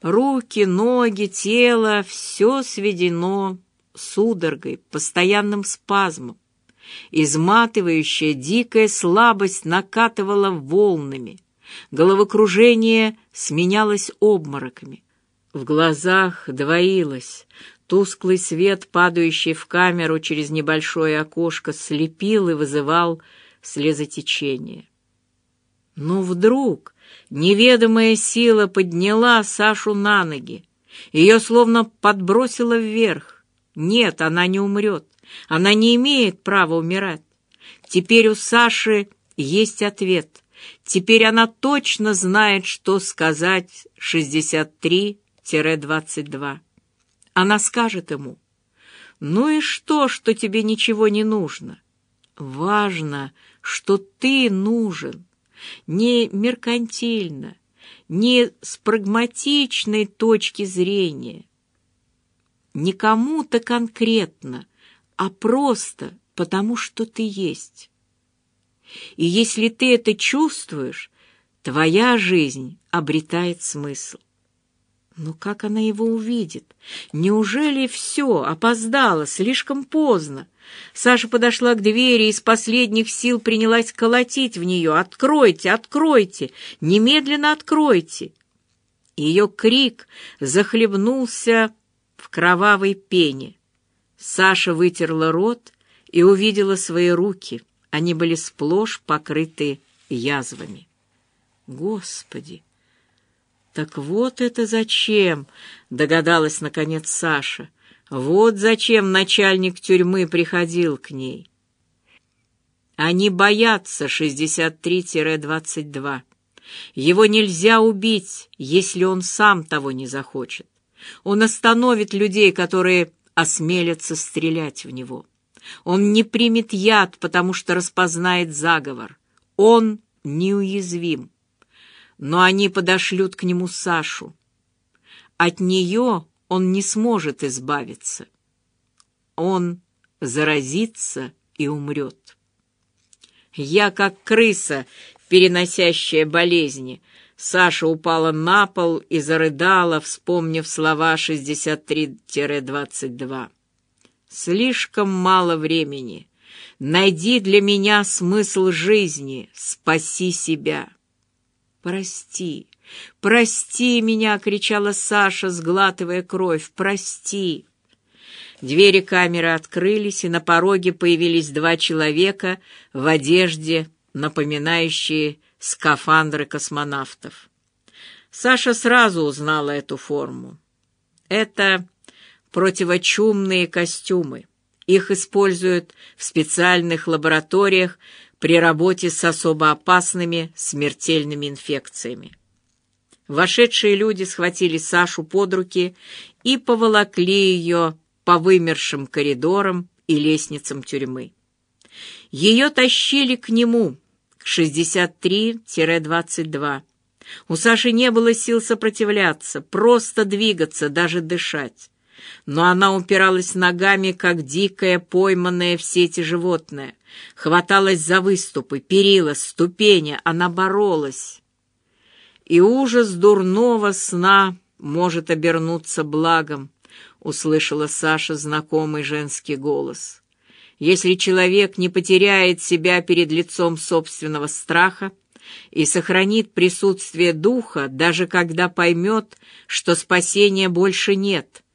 Руки, ноги, тело — все сведено судорогой, постоянным спазмом. Изматывающая дикая слабость накатывала волнами. Головокружение сменялось обмороками. В глазах двоилось. Тусклый свет, падающий в камеру через небольшое окошко, слепил и вызывал слезотечение. Но вдруг неведомая сила подняла Сашу на ноги. Ее словно подбросило вверх. Нет, она не умрет. Она не имеет права умирать. Теперь у Саши есть ответ. Теперь она точно знает, что сказать 63-22. Она скажет ему, «Ну и что, что тебе ничего не нужно? Важно, что ты нужен, не меркантильно, не с прагматичной точки зрения, не кому-то конкретно, а просто потому, что ты есть. И если ты это чувствуешь, твоя жизнь обретает смысл. Но как она его увидит? Неужели все опоздало, слишком поздно? Саша подошла к двери и из последних сил принялась колотить в нее. «Откройте! Откройте! Немедленно откройте!» Ее крик захлебнулся в кровавой пене. Саша вытерла рот и увидела свои руки. Они были сплошь покрыты язвами. Господи! Так вот это зачем, догадалась наконец Саша. Вот зачем начальник тюрьмы приходил к ней. Они боятся 63-22. Его нельзя убить, если он сам того не захочет. Он остановит людей, которые осмелятся стрелять в него. Он не примет яд, потому что распознает заговор. Он неуязвим. Но они подошлют к нему Сашу. От нее он не сможет избавиться. Он заразится и умрет. Я как крыса, переносящая болезни. Саша упала на пол и зарыдала, вспомнив слова 63-22. Слишком мало времени. Найди для меня смысл жизни, спаси себя. Прости, прости меня, кричала Саша, сглатывая кровь. Прости. Двери камеры открылись, и на пороге появились два человека в одежде, напоминающие скафандры космонавтов. Саша сразу узнала эту форму. Это противочумные костюмы. Их используют в специальных лабораториях при работе с особо опасными смертельными инфекциями. Вошедшие люди схватили Сашу под руки и поволокли ее по вымершим коридорам и лестницам тюрьмы. Ее тащили к нему, к 63-22. У Саши не было сил сопротивляться, просто двигаться, даже дышать но она упиралась ногами, как дикое, пойманное в сети животное. Хваталась за выступы, перила, ступени, она боролась. И ужас дурного сна может обернуться благом, услышала Саша знакомый женский голос. Если человек не потеряет себя перед лицом собственного страха и сохранит присутствие духа, даже когда поймет, что спасения больше нет —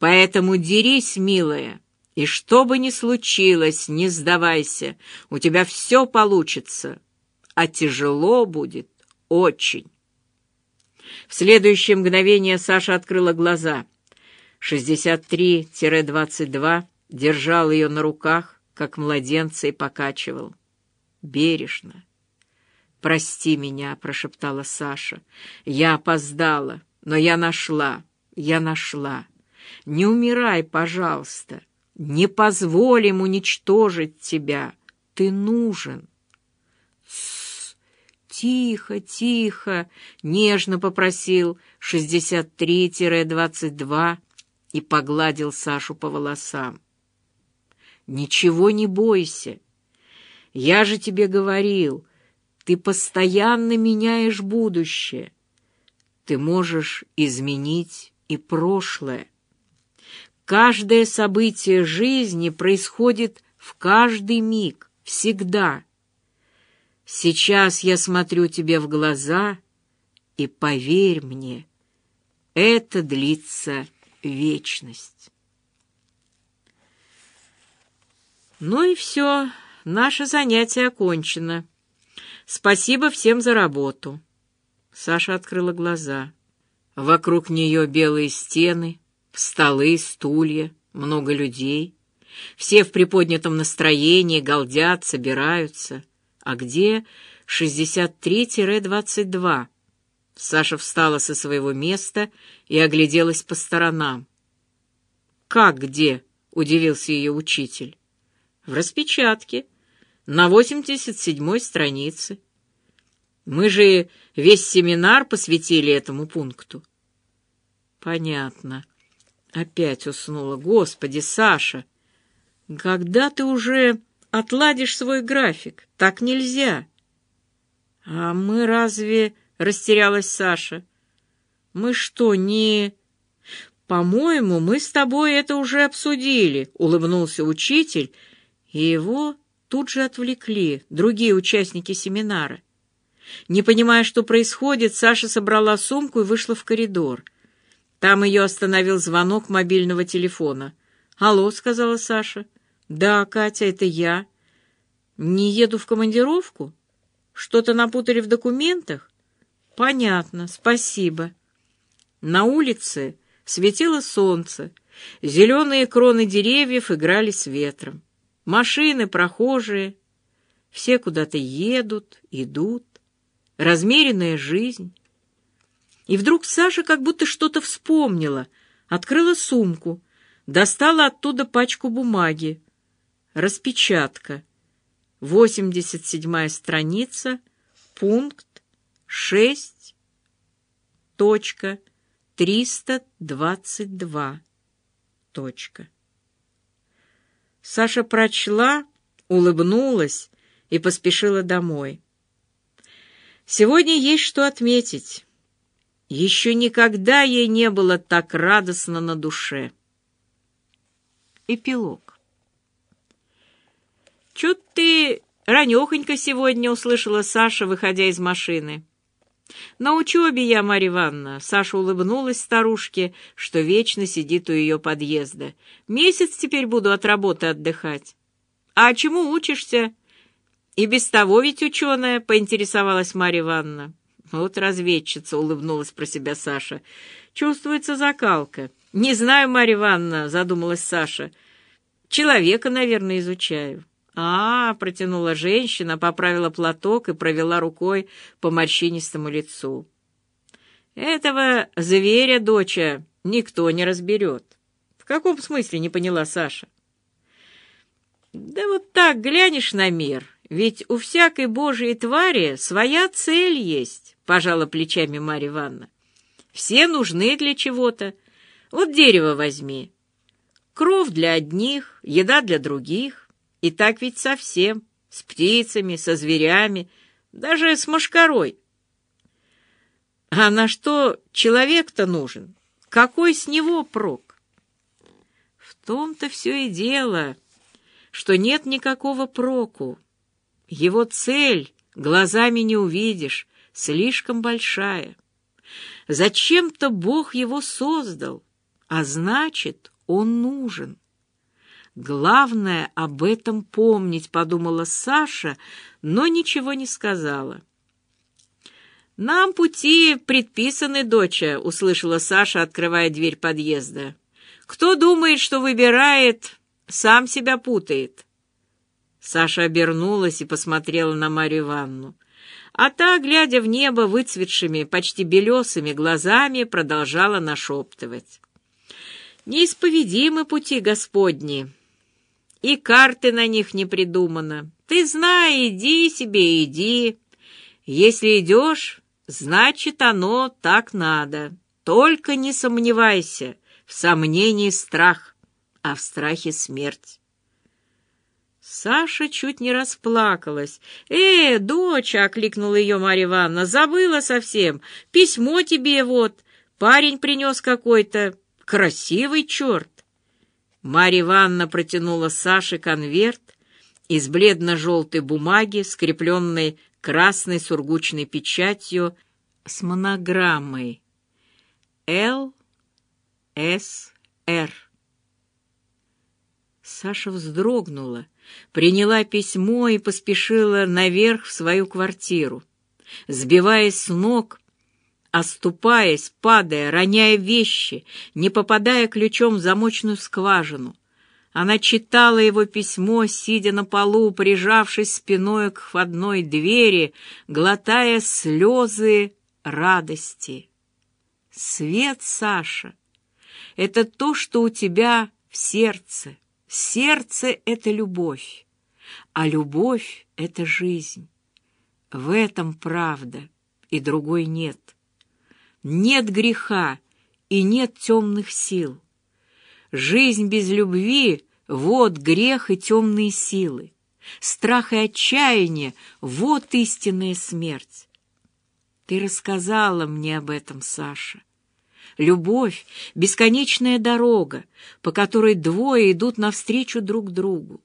Поэтому дерись, милая, и что бы ни случилось, не сдавайся, у тебя все получится, а тяжело будет очень. В следующее мгновение Саша открыла глаза. 63-22 держал ее на руках, как младенца, и покачивал. Бережно. «Прости меня», — прошептала Саша. «Я опоздала, но я нашла, я нашла». Не умирай, пожалуйста. Не позволим уничтожить тебя. Ты нужен. Тс, тихо, тихо, нежно попросил 63-22 и погладил Сашу по волосам. Ничего не бойся. Я же тебе говорил, ты постоянно меняешь будущее. ты можешь изменить и прошлое. Каждое событие жизни происходит в каждый миг, всегда. Сейчас я смотрю тебе в глаза, и поверь мне, это длится вечность. Ну и все, наше занятие окончено. Спасибо всем за работу. Саша открыла глаза. Вокруг нее белые стены, столы, стулья, много людей. Все в приподнятом настроении, галдят, собираются. А где 63-22? Саша встала со своего места и огляделась по сторонам. «Как где?» — удивился ее учитель. «В распечатке, на 87-й странице. Мы же весь семинар посвятили этому пункту». «Понятно. Опять уснула. Господи, Саша, когда ты уже отладишь свой график? Так нельзя». «А мы разве...» растерялась Саша. «Мы что, не...» «По-моему, мы с тобой это уже обсудили», — улыбнулся учитель, и его тут же отвлекли другие участники семинара. Не понимая, что происходит, Саша собрала сумку и вышла в коридор. Там ее остановил звонок мобильного телефона. «Алло», — сказала Саша. «Да, Катя, это я. Не еду в командировку? Что-то напутали в документах?» «Понятно, спасибо». На улице светило солнце, зеленые кроны деревьев играли с ветром. Машины, прохожие, все куда-то едут, идут. Размеренная жизнь. И вдруг Саша как будто что-то вспомнила, открыла сумку, достала оттуда пачку бумаги. Распечатка. 87-я страница, пункт шесть точка триста двадцать два точка. Саша прочла, улыбнулась и поспешила домой. Сегодня есть что отметить. Еще никогда ей не было так радостно на душе. Эпилог. «Чё ты ранехонько сегодня?» — услышала Саша, выходя из машины. «На учебе я, Марья Ивановна», — Саша улыбнулась старушке, что вечно сидит у ее подъезда. «Месяц теперь буду от работы отдыхать». «А чему учишься?» «И без того ведь ученая», — поинтересовалась Марья Ивановна. «Вот разведчица», — улыбнулась про себя Саша. «Чувствуется закалка». «Не знаю, Марья Ивановна», — задумалась Саша. «Человека, наверное, изучаю». «А, — протянула женщина, поправила платок и провела рукой по морщинистому лицу. «Этого зверя, доча, никто не разберет». «В каком смысле?» — не поняла Саша. «Да вот так глянешь на мир, ведь у всякой божьей твари своя цель есть», — пожала плечами Марья Ивановна. «Все нужны для чего-то. Вот дерево возьми. Кров для одних, еда для других». И так ведь совсем, с птицами, со зверями, даже с мошкарой. А на что человек-то нужен? Какой с него прок? В том-то все и дело, что нет никакого проку. Его цель глазами не увидишь, слишком большая. Зачем-то Бог его создал, а значит, он нужен. Главное об этом помнить, подумала Саша, но ничего не сказала. «Нам пути предписаны, доча», — услышала Саша, открывая дверь подъезда. «Кто думает, что выбирает, сам себя путает». Саша обернулась и посмотрела на Марью Ивановну. А та, глядя в небо выцветшими, почти белесыми глазами, продолжала нашептывать. «Неисповедимы пути Господни, и карты на них не придумано. Ты знай, иди себе, иди. Если идешь, значит, оно так надо. Только не сомневайся, в сомнении страх, а в страхе смерть. Саша чуть не расплакалась. «Э, дочь!» — окликнула ее Марья Ивановна. «Забыла совсем. Письмо тебе вот. Парень принес какой-то. Красивый черт!» Марья Ивановна протянула Саше конверт из бледно-желтой бумаги, скрепленной красной сургучной печатью с монограммой «Л. С. Р». Саша вздрогнула, приняла письмо и поспешила наверх в свою квартиру. Сбиваясь с ног, оступаясь, падая, роняя вещи, не попадая ключом в замочную скважину, она читала его письмо, сидя на полу, прижавшись спиной к входной двери, глотая слезы радости. «Свет, Саша, это то, что у тебя в сердце. Сердце — это любовь, а любовь — это жизнь. В этом правда, и другой нет. Нет греха и нет темных сил. Жизнь без любви — вот грех и темные силы. Страх и отчаяние — вот истинная смерть. Ты рассказала мне об этом, Саша. Любовь — бесконечная дорога, по которой двое идут навстречу друг другу.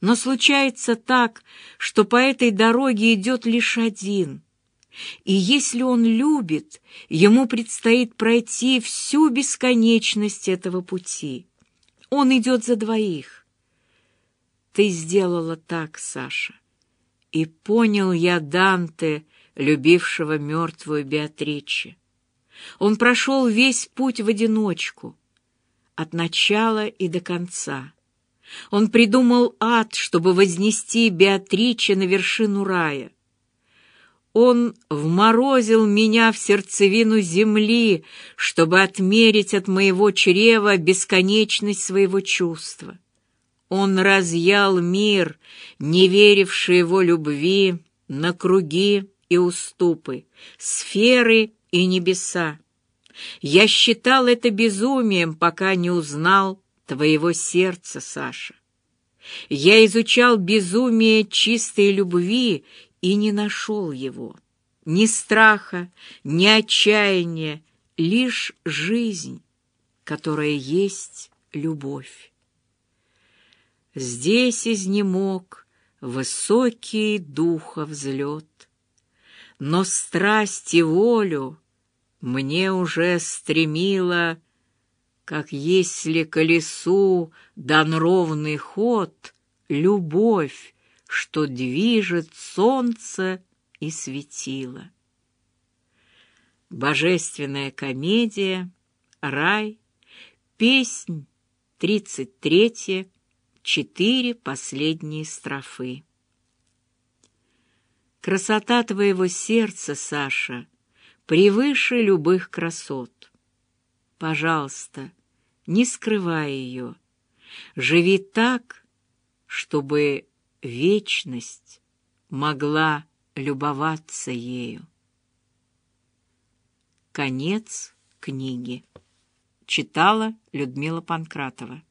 Но случается так, что по этой дороге идет лишь один. И если он любит, ему предстоит пройти всю бесконечность этого пути. Он идет за двоих. Ты сделала так, Саша. И понял я Данте, любившего мертвую Беатриче. Он прошел весь путь в одиночку, от начала и до конца. Он придумал ад, чтобы вознести Беатриче на вершину рая. Он вморозил меня в сердцевину земли, чтобы отмерить от моего чрева бесконечность своего чувства. Он разъял мир, не веривший его любви, на круги и уступы, сферы и небеса. Я считал это безумием, пока не узнал твоего сердца, Саша. Я изучал безумие чистой любви и не нашел его. Ни страха, ни отчаяния, лишь жизнь, которая есть любовь. Здесь изнемог высокий духа взлет, но страсть и волю мне уже стремила, как если колесу дан ровный ход, любовь, что движет солнце и светило. Божественная комедия, рай, песнь, тридцать третья, четыре последние строфы. Красота твоего сердца, Саша, превыше любых красот. Пожалуйста, не скрывай ее. Живи так, чтобы вечность могла любоваться ею. Конец книги. Читала Людмила Панкратова.